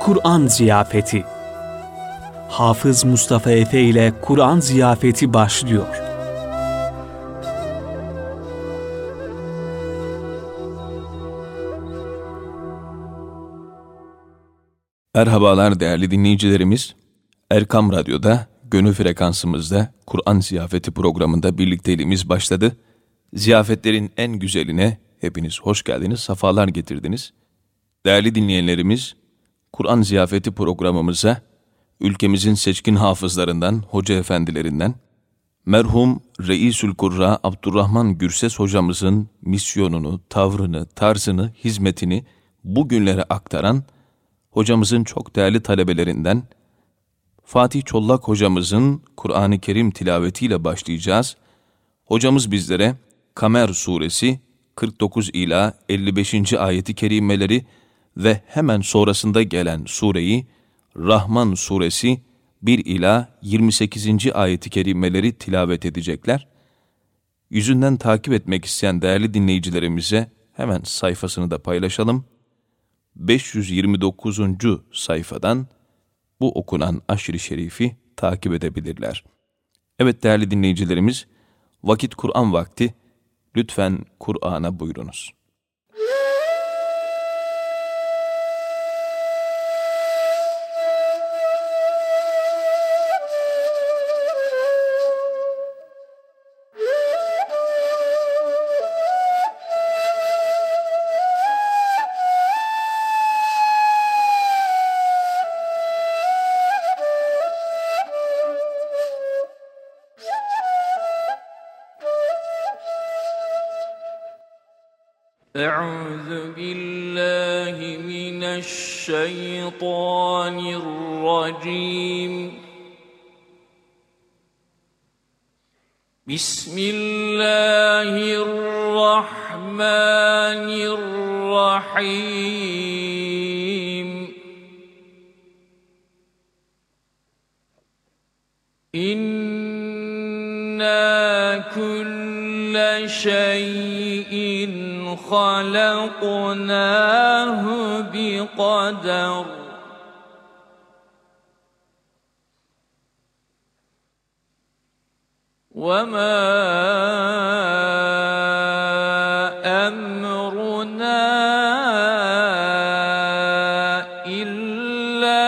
Kur'an Ziyafeti Hafız Mustafa Efe ile Kur'an Ziyafeti başlıyor. Merhabalar değerli dinleyicilerimiz. Erkam Radyo'da, gönül frekansımızda Kur'an Ziyafeti programında birlikteliğimiz başladı. Ziyafetlerin en güzeline hepiniz hoş geldiniz, safalar getirdiniz. Değerli dinleyenlerimiz, Kur'an Ziyafeti programımıza ülkemizin seçkin hafızlarından, hoca efendilerinden, merhum Reisül Kurra Abdurrahman Gürses hocamızın misyonunu, tavrını, tarzını, hizmetini bugünlere aktaran hocamızın çok değerli talebelerinden Fatih Çollak hocamızın Kur'an-ı Kerim tilavetiyle başlayacağız. Hocamız bizlere Kamer suresi 49 ila 55. ayeti kerimeleri ve hemen sonrasında gelen sureyi Rahman suresi 1 ila 28. ayeti kerimeleri tilavet edecekler. Yüzünden takip etmek isteyen değerli dinleyicilerimize hemen sayfasını da paylaşalım. 529. sayfadan bu okunan aşırı şerifi takip edebilirler. Evet değerli dinleyicilerimiz, vakit Kur'an vakti, lütfen Kur'an'a buyurunuz. الشيطان الرجيم. بسم الله الرحمن الرحيم. إنا كل شيء خلقناه بقدر. وما أمرنا إلا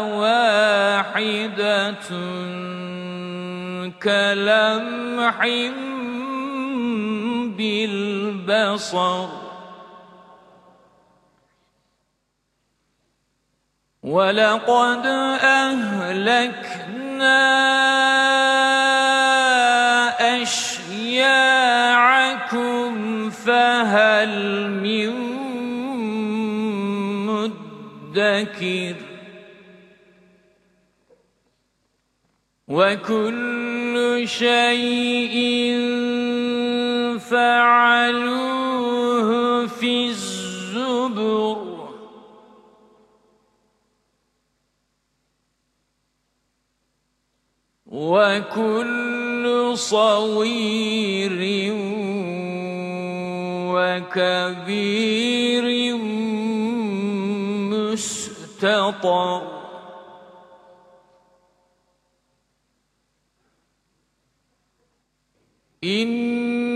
واحدة كلمح بالبصر ولقد أهلكنا أشياعكم فهل من مدكر وكل شيء فعلوه في الزبر. وكل صغير وكبير مستطر. إن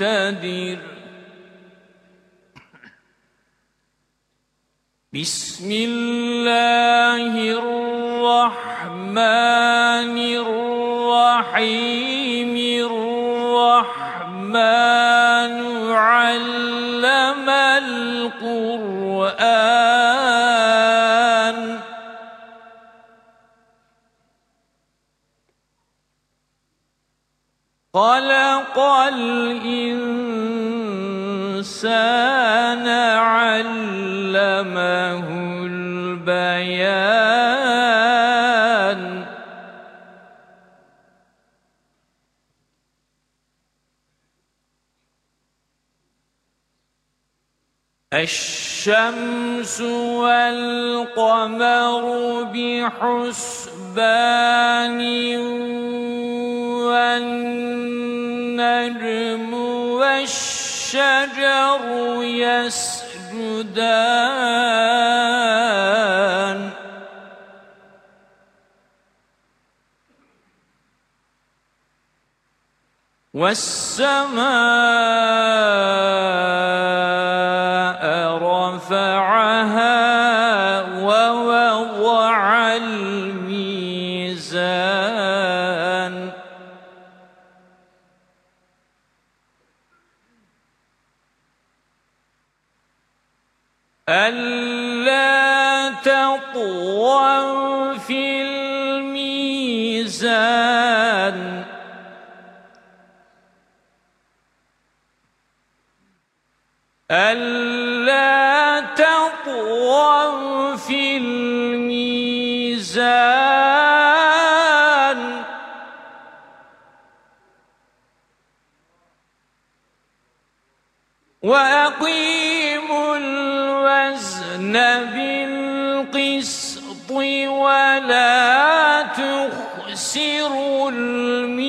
مقتدر بسم الله الرحمن الرحيم. الرحمن علم الإنسان علمه البيان. الشمس والقمر بحسبان والنجم والشمس الشجر يسجدان. والسماء خسروا الميزان.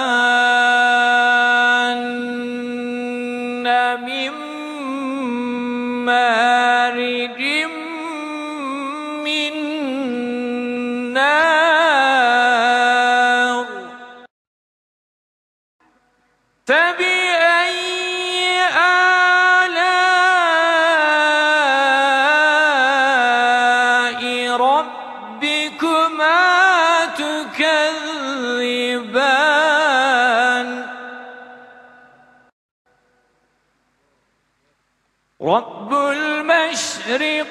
رب المشرقين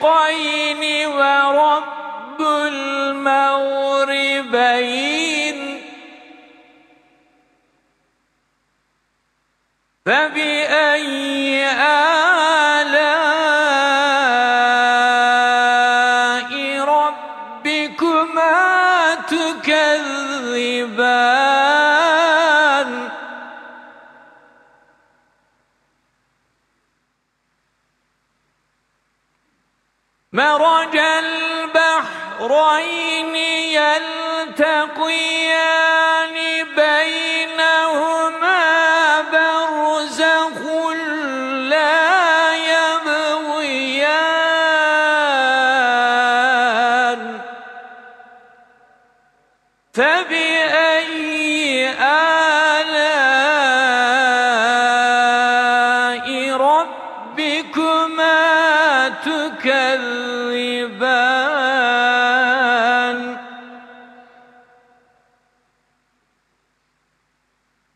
ورب المغربين. فبي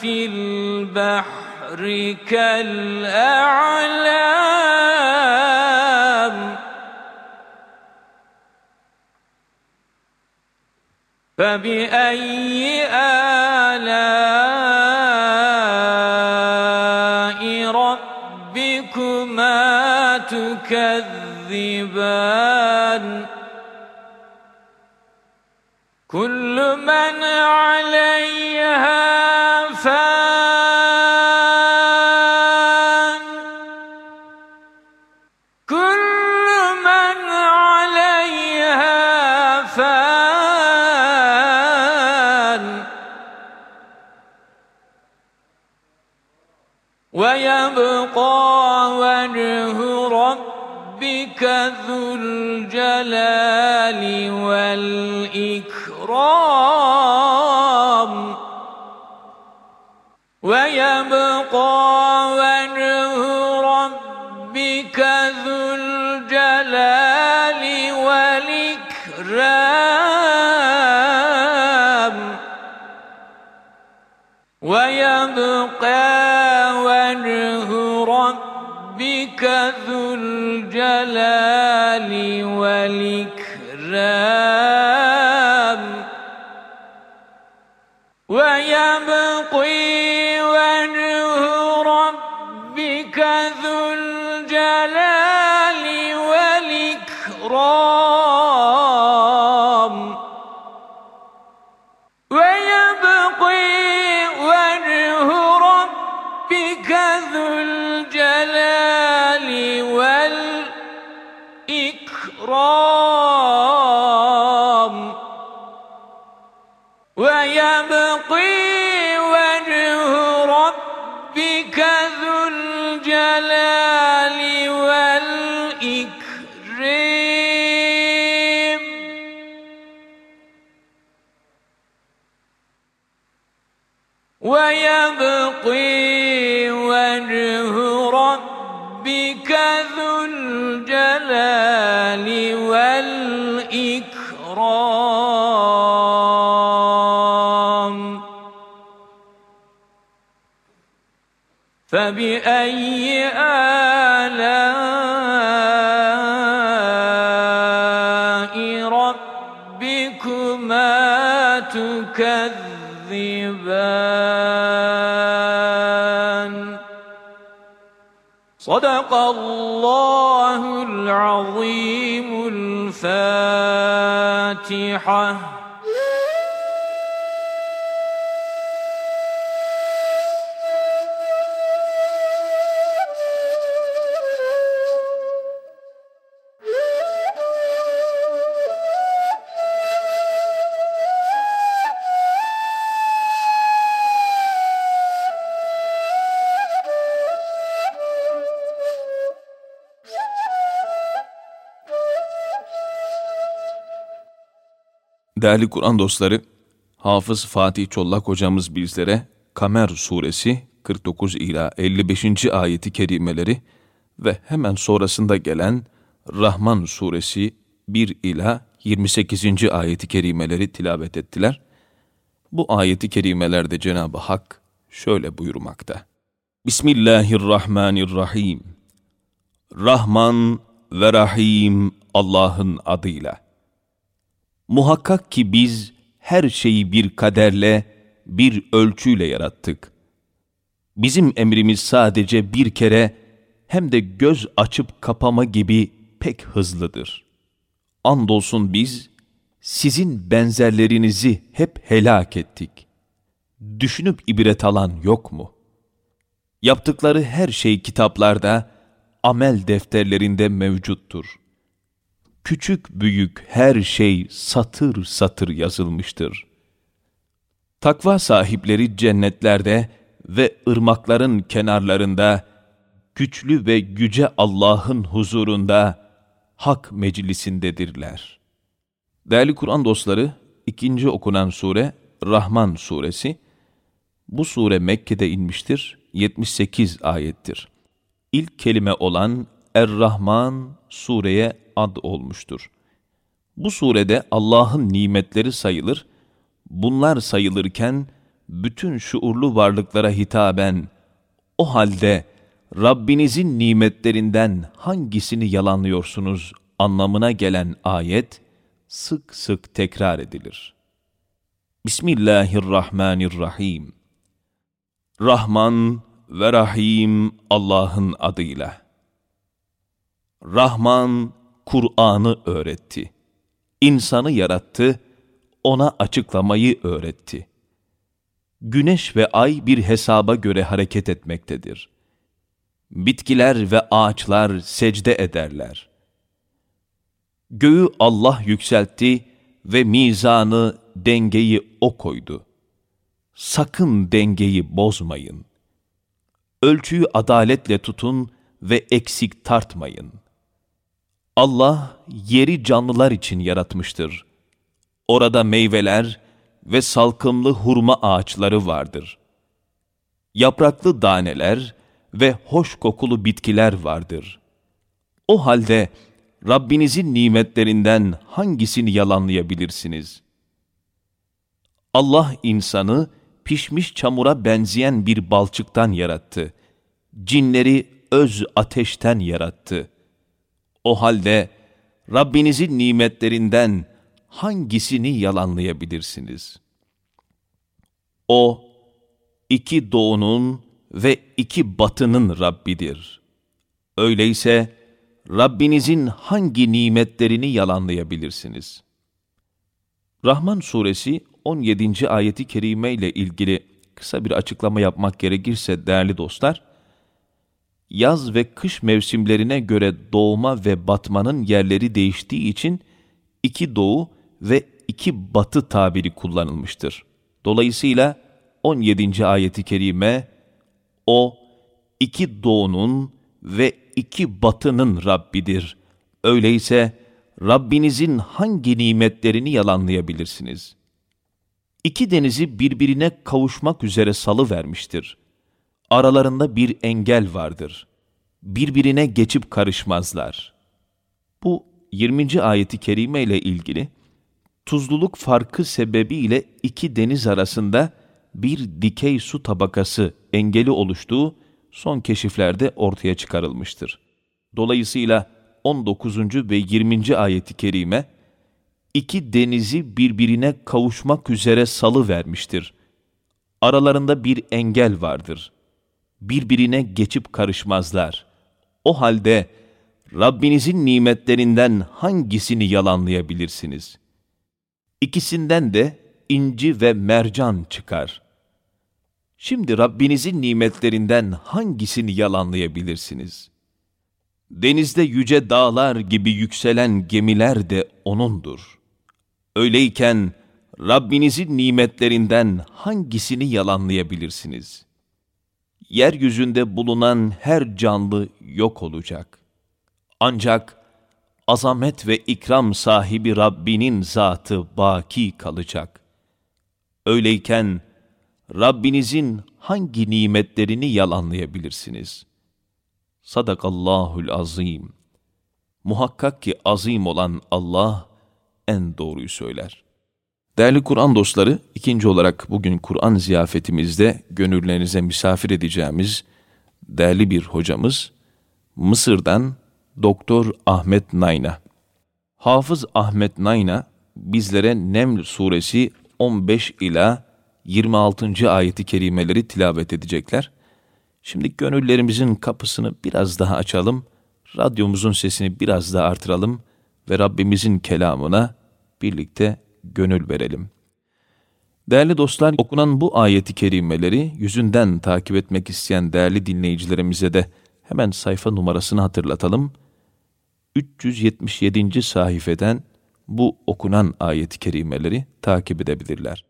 في البحر كالأعلام. فبأي آلاء ربكما تكذبان؟ كل من عليها الجلال والإكرام. تكذبان. صدق الله العظيم الفاتحة. Değerli Kur'an dostları, Hafız Fatih Çollak hocamız bizlere Kamer suresi 49 ila 55. ayeti kerimeleri ve hemen sonrasında gelen Rahman suresi 1 ila 28. ayeti kerimeleri tilavet ettiler. Bu ayeti kerimelerde Cenab-ı Hak şöyle buyurmakta. Bismillahirrahmanirrahim. Rahman ve Rahim Allah'ın adıyla. Muhakkak ki biz her şeyi bir kaderle, bir ölçüyle yarattık. Bizim emrimiz sadece bir kere hem de göz açıp kapama gibi pek hızlıdır. Andolsun biz sizin benzerlerinizi hep helak ettik. Düşünüp ibret alan yok mu? Yaptıkları her şey kitaplarda, amel defterlerinde mevcuttur. Küçük büyük her şey satır satır yazılmıştır. Takva sahipleri cennetlerde ve ırmakların kenarlarında, güçlü ve yüce Allah'ın huzurunda, hak meclisindedirler. Değerli Kur'an dostları, ikinci okunan sure Rahman suresi. Bu sure Mekke'de inmiştir, 78 ayettir. İlk kelime olan Er-Rahman sureye ad olmuştur. Bu surede Allah'ın nimetleri sayılır, bunlar sayılırken bütün şuurlu varlıklara hitaben, o halde Rabbinizin nimetlerinden hangisini yalanlıyorsunuz anlamına gelen ayet sık sık tekrar edilir. Bismillahirrahmanirrahim. Rahman ve Rahim Allah'ın adıyla. Rahman Kur'an'ı öğretti. İnsanı yarattı, ona açıklamayı öğretti. Güneş ve ay bir hesaba göre hareket etmektedir. Bitkiler ve ağaçlar secde ederler. Göğü Allah yükseltti ve mizanı, dengeyi O koydu. Sakın dengeyi bozmayın. Ölçüyü adaletle tutun ve eksik tartmayın. Allah yeri canlılar için yaratmıştır. Orada meyveler ve salkımlı hurma ağaçları vardır. Yapraklı daneler ve hoş kokulu bitkiler vardır. O halde Rabbinizin nimetlerinden hangisini yalanlayabilirsiniz? Allah insanı pişmiş çamura benzeyen bir balçıktan yarattı. Cinleri öz ateşten yarattı. O halde Rabbinizin nimetlerinden hangisini yalanlayabilirsiniz? O, iki doğunun ve iki batının Rabbidir. Öyleyse Rabbinizin hangi nimetlerini yalanlayabilirsiniz? Rahman suresi 17. ayeti kerime ile ilgili kısa bir açıklama yapmak gerekirse değerli dostlar, yaz ve kış mevsimlerine göre doğma ve batmanın yerleri değiştiği için iki doğu ve iki batı tabiri kullanılmıştır. Dolayısıyla 17. ayeti kerime o iki doğunun ve iki batının Rabbidir. Öyleyse Rabbinizin hangi nimetlerini yalanlayabilirsiniz? İki denizi birbirine kavuşmak üzere salı vermiştir. Aralarında bir engel vardır. Birbirine geçip karışmazlar. Bu 20. ayeti kerime ile ilgili tuzluluk farkı sebebiyle iki deniz arasında bir dikey su tabakası engeli oluştuğu son keşiflerde ortaya çıkarılmıştır. Dolayısıyla 19. ve 20. ayeti kerime iki denizi birbirine kavuşmak üzere salı vermiştir. Aralarında bir engel vardır. Birbirine geçip karışmazlar. O halde Rabbinizin nimetlerinden hangisini yalanlayabilirsiniz? İkisinden de inci ve mercan çıkar. Şimdi Rabbinizin nimetlerinden hangisini yalanlayabilirsiniz? Denizde yüce dağlar gibi yükselen gemiler de O'nundur. Öyleyken Rabbinizin nimetlerinden hangisini yalanlayabilirsiniz? Yeryüzünde bulunan her canlı yok olacak. Ancak azamet ve ikram sahibi Rabbinin zatı baki kalacak. Öyleyken Rabbinizin hangi nimetlerini yalanlayabilirsiniz? Sadakallahul azim. Muhakkak ki azim olan Allah en doğruyu söyler. Değerli Kur'an dostları, ikinci olarak bugün Kur'an ziyafetimizde gönüllerinize misafir edeceğimiz değerli bir hocamız, Mısır'dan Doktor Ahmet Nayna. Hafız Ahmet Nayna bizlere Neml suresi 15 ila 26. ayeti kerimeleri tilavet edecekler. Şimdi gönüllerimizin kapısını biraz daha açalım, radyomuzun sesini biraz daha artıralım ve Rabbimizin kelamına birlikte gönül verelim. Değerli dostlar, okunan bu ayeti kerimeleri yüzünden takip etmek isteyen değerli dinleyicilerimize de hemen sayfa numarasını hatırlatalım. 377. sayfeden bu okunan ayet-i kerimeleri takip edebilirler.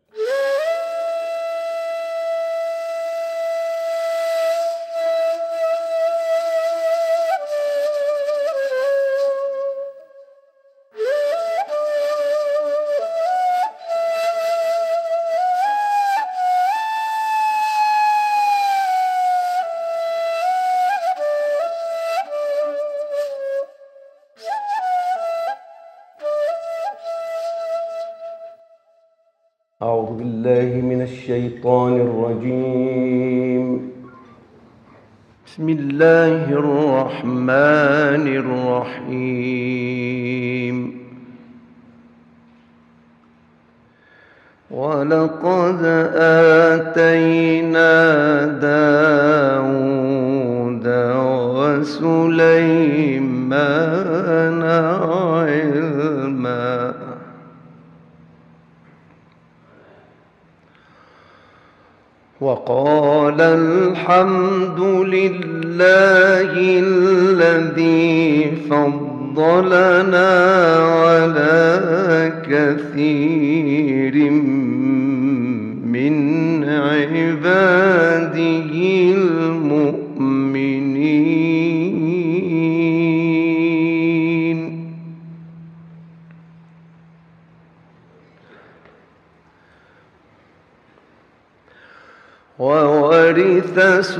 الشيطان الرجيم. بسم الله الرحمن الرحيم. ولقد آتينا داود وسليمان وقال الحمد لله الذي فضلنا على كثير من وورث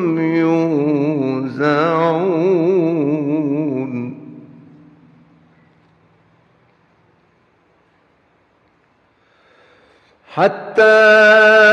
ينزعون حتى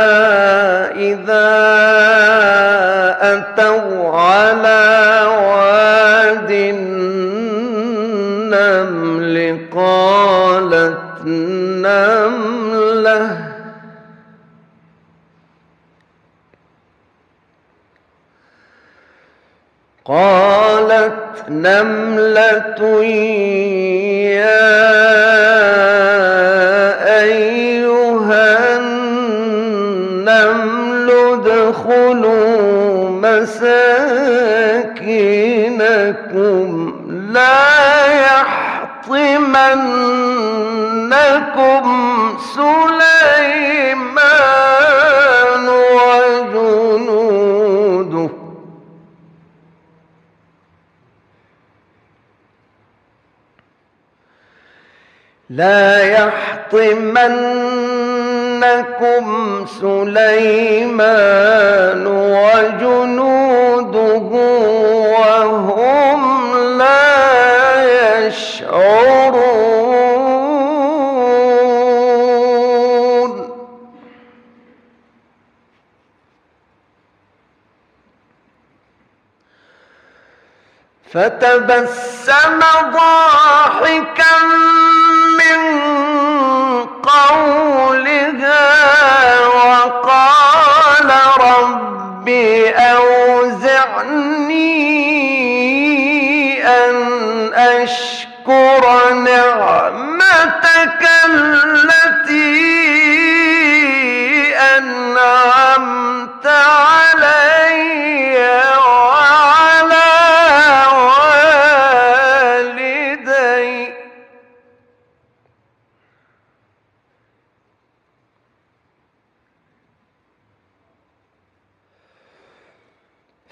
قالت نملة يا أيها النمل ادخلوا مساكنكم لا يحطمنكم لا يحطمنكم سليمان وجنوده وهم لا يشعرون. فتبسم ضاحكا قولها وقال رب أوزعني أن أشكر نعمتك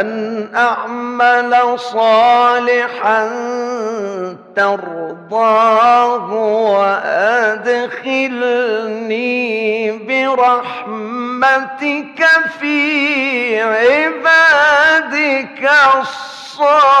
وأن أعمل صالحا ترضاه وأدخلني برحمتك في عبادك الصالحين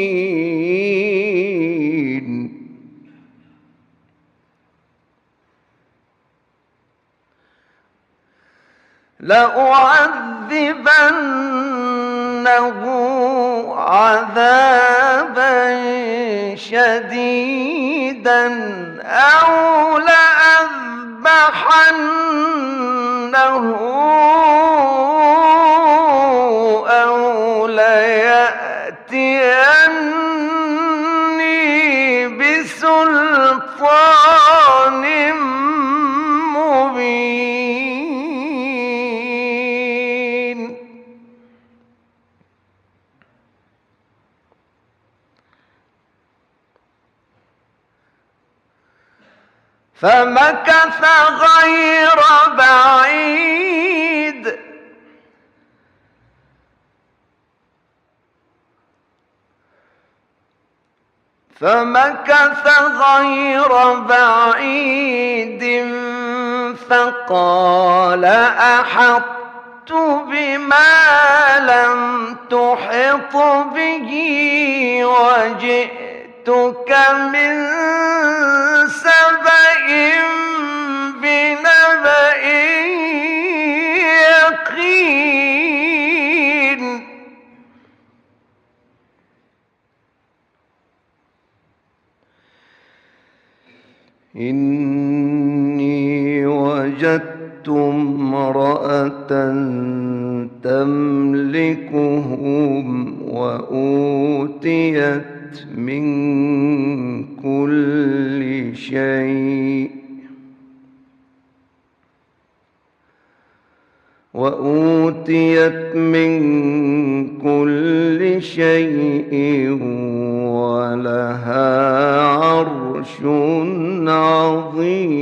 لأعذبنه عذابا شديدا أو لأذبحنه فمكث غير بعيد. فمكث غير بعيد فقال أحطت بما لم تحط به وجئتك من سبأ بنبأ يقين. إني وجدت امرأة تملكهم وأوتيت من كل شيء وأوتيت من كل شيء ولها عرش عظيم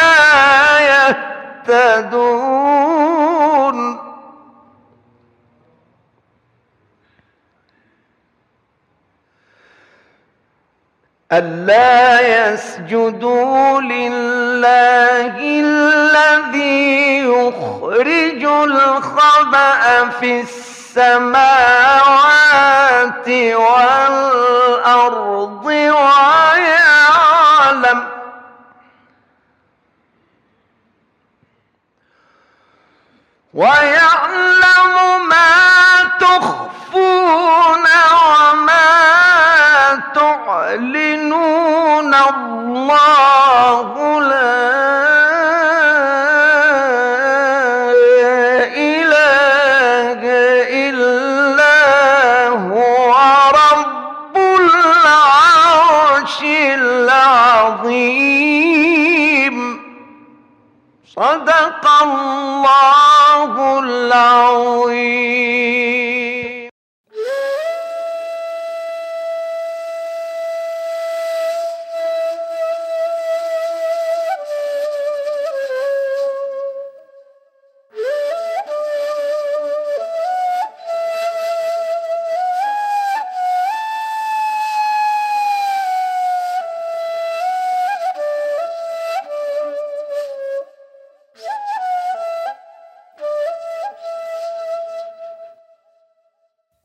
يهتدون. ألا يسجدوا لله الذي يخرج الخبأ في السماوات والأرض ويعلم ويعلم ما تخفون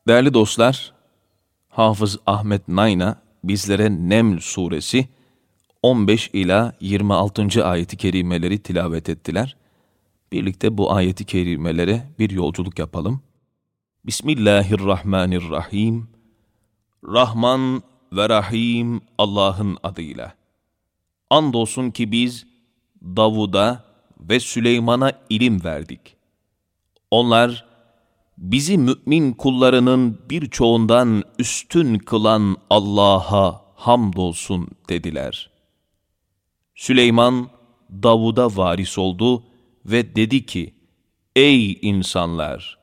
Değerli dostlar, Hafız Ahmet Nayna bizlere Neml suresi 15 ila 26. ayeti kerimeleri tilavet ettiler. Birlikte bu ayeti kerimelere bir yolculuk yapalım. Bismillahirrahmanirrahim. Rahman ve Rahim Allah'ın adıyla. Andolsun ki biz Davud'a ve Süleyman'a ilim verdik. Onlar bizi mümin kullarının birçoğundan üstün kılan Allah'a hamdolsun dediler. Süleyman Davud'a varis oldu ve dedi ki, Ey insanlar!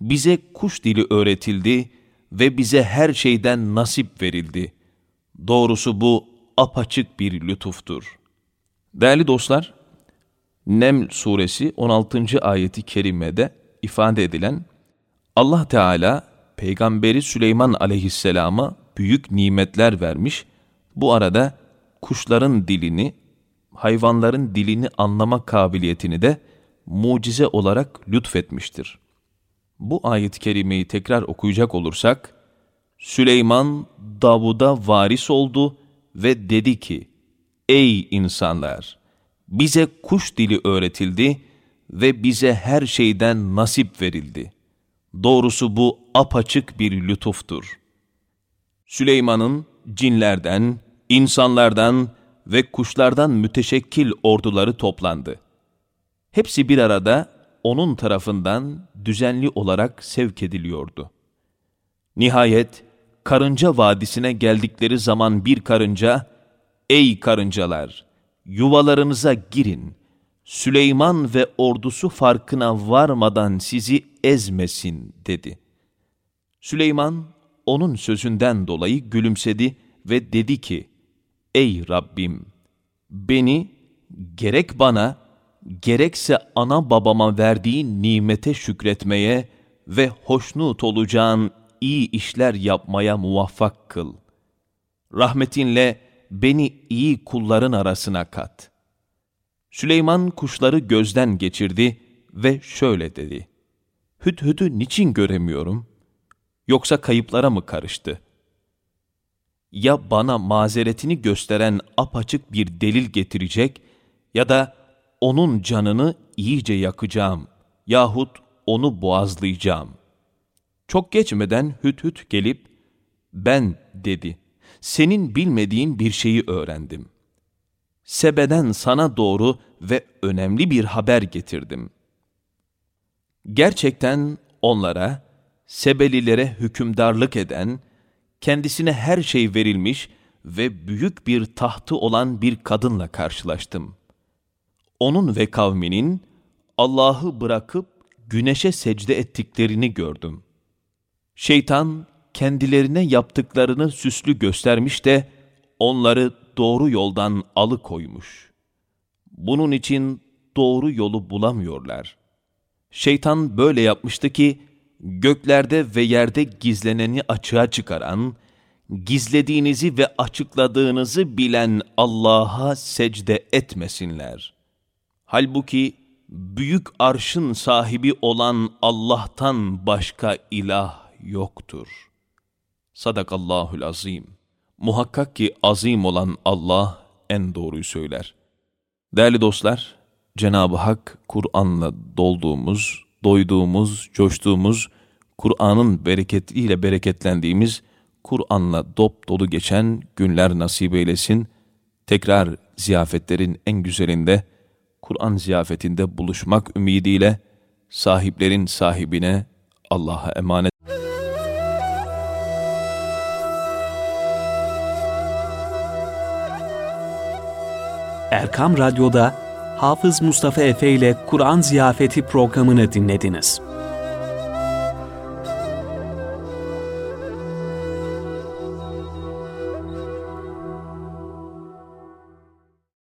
Bize kuş dili öğretildi ve bize her şeyden nasip verildi. Doğrusu bu apaçık bir lütuftur. Değerli dostlar, Neml suresi 16. ayeti kerimede ifade edilen Allah Teala peygamberi Süleyman aleyhisselama büyük nimetler vermiş. Bu arada kuşların dilini, hayvanların dilini anlama kabiliyetini de mucize olarak lütfetmiştir. Bu ayet-i kerimeyi tekrar okuyacak olursak, Süleyman Davud'a varis oldu ve dedi ki, Ey insanlar! Bize kuş dili öğretildi ve bize her şeyden nasip verildi. Doğrusu bu apaçık bir lütuftur. Süleyman'ın cinlerden, insanlardan ve kuşlardan müteşekkil orduları toplandı. Hepsi bir arada onun tarafından düzenli olarak sevk ediliyordu. Nihayet Karınca Vadisi'ne geldikleri zaman bir karınca, ''Ey karıncalar, yuvalarınıza girin.'' Süleyman ve ordusu farkına varmadan sizi ezmesin dedi. Süleyman onun sözünden dolayı gülümsedi ve dedi ki, Ey Rabbim! Beni gerek bana, gerekse ana babama verdiğin nimete şükretmeye ve hoşnut olacağın iyi işler yapmaya muvaffak kıl. Rahmetinle beni iyi kulların arasına kat.'' Süleyman kuşları gözden geçirdi ve şöyle dedi. Hüdhüdü niçin göremiyorum? Yoksa kayıplara mı karıştı? Ya bana mazeretini gösteren apaçık bir delil getirecek ya da onun canını iyice yakacağım yahut onu boğazlayacağım. Çok geçmeden Hüdhüd gelip, ben dedi, senin bilmediğin bir şeyi öğrendim. Sebe'den sana doğru ve önemli bir haber getirdim. Gerçekten onlara, Sebelilere hükümdarlık eden, kendisine her şey verilmiş ve büyük bir tahtı olan bir kadınla karşılaştım. Onun ve kavminin Allah'ı bırakıp güneşe secde ettiklerini gördüm. Şeytan kendilerine yaptıklarını süslü göstermiş de onları doğru yoldan alıkoymuş. Bunun için doğru yolu bulamıyorlar. Şeytan böyle yapmıştı ki, göklerde ve yerde gizleneni açığa çıkaran, gizlediğinizi ve açıkladığınızı bilen Allah'a secde etmesinler. Halbuki büyük arşın sahibi olan Allah'tan başka ilah yoktur. Sadakallahul azim. Muhakkak ki azim olan Allah en doğruyu söyler. Değerli dostlar, Cenab-ı Hak Kur'an'la dolduğumuz doyduğumuz, coştuğumuz, Kur'an'ın bereketiyle bereketlendiğimiz, Kur'an'la dop dolu geçen günler nasip eylesin. Tekrar ziyafetlerin en güzelinde, Kur'an ziyafetinde buluşmak ümidiyle, sahiplerin sahibine Allah'a emanet. Erkam Radyo'da Hafız Mustafa Efe ile Kur'an Ziyafeti programını dinlediniz.